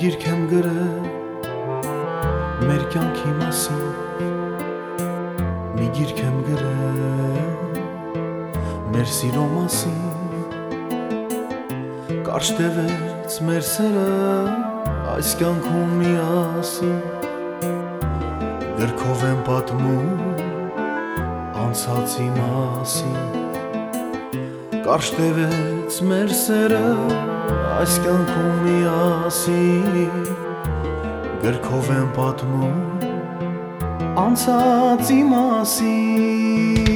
գիրք եմ գրել մեր կյանքի մասին մի գիրք եմ գրել մեր սիրո մասին կարճ տևեց մեր սերը այս կյանքում միասին գրքով եմ պատմում անցածի մասին Կարճ տևեց մեր սերը այս կյանքում միասին Գրքով եմ պատմում անցածի մասին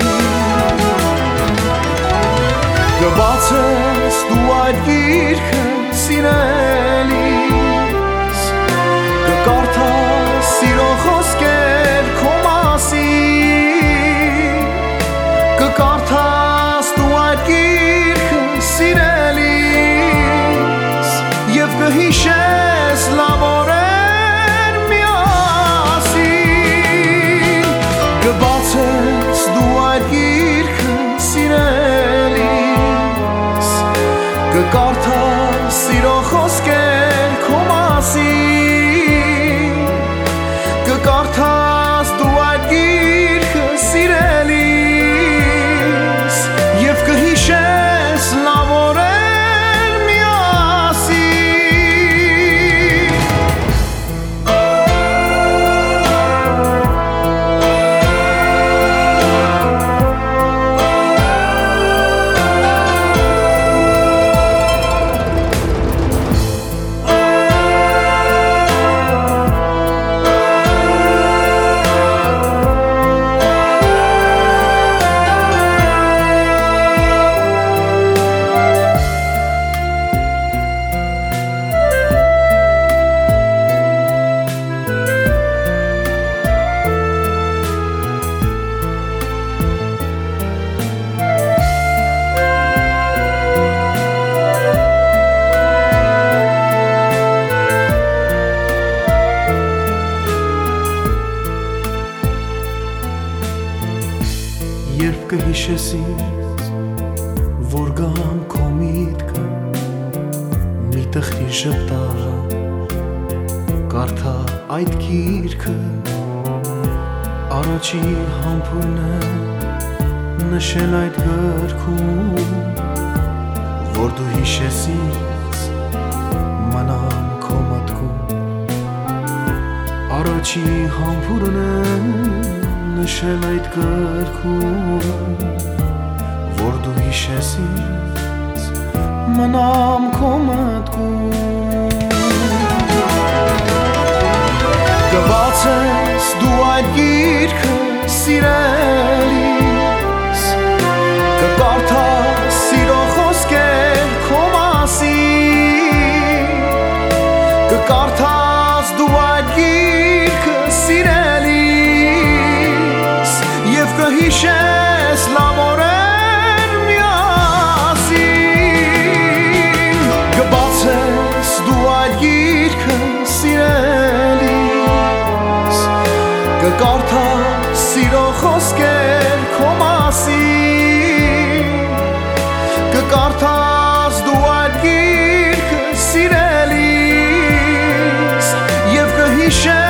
Գբացես Կկարդաս Երբ կհիշես ինձ, որ գամ քո միտքը մի տխրի շպտա կարդա այդ գիրքը առաջի համբուրն է նշել այդ գրքում որ դու հիշես ինձ մնամ քո մտքում առաջի համբուրն է նշել այդ գրքում մնամ քո մտքում Գբացես դու այդ գիրքը սիրելիս Կկարդաս սիրո խոսքեր քո մասին Կկարդաս կարդա սիրո խոսքեր քո մասին կկարդաս դու այդ գիրքը սիրելիս եւ կհիշես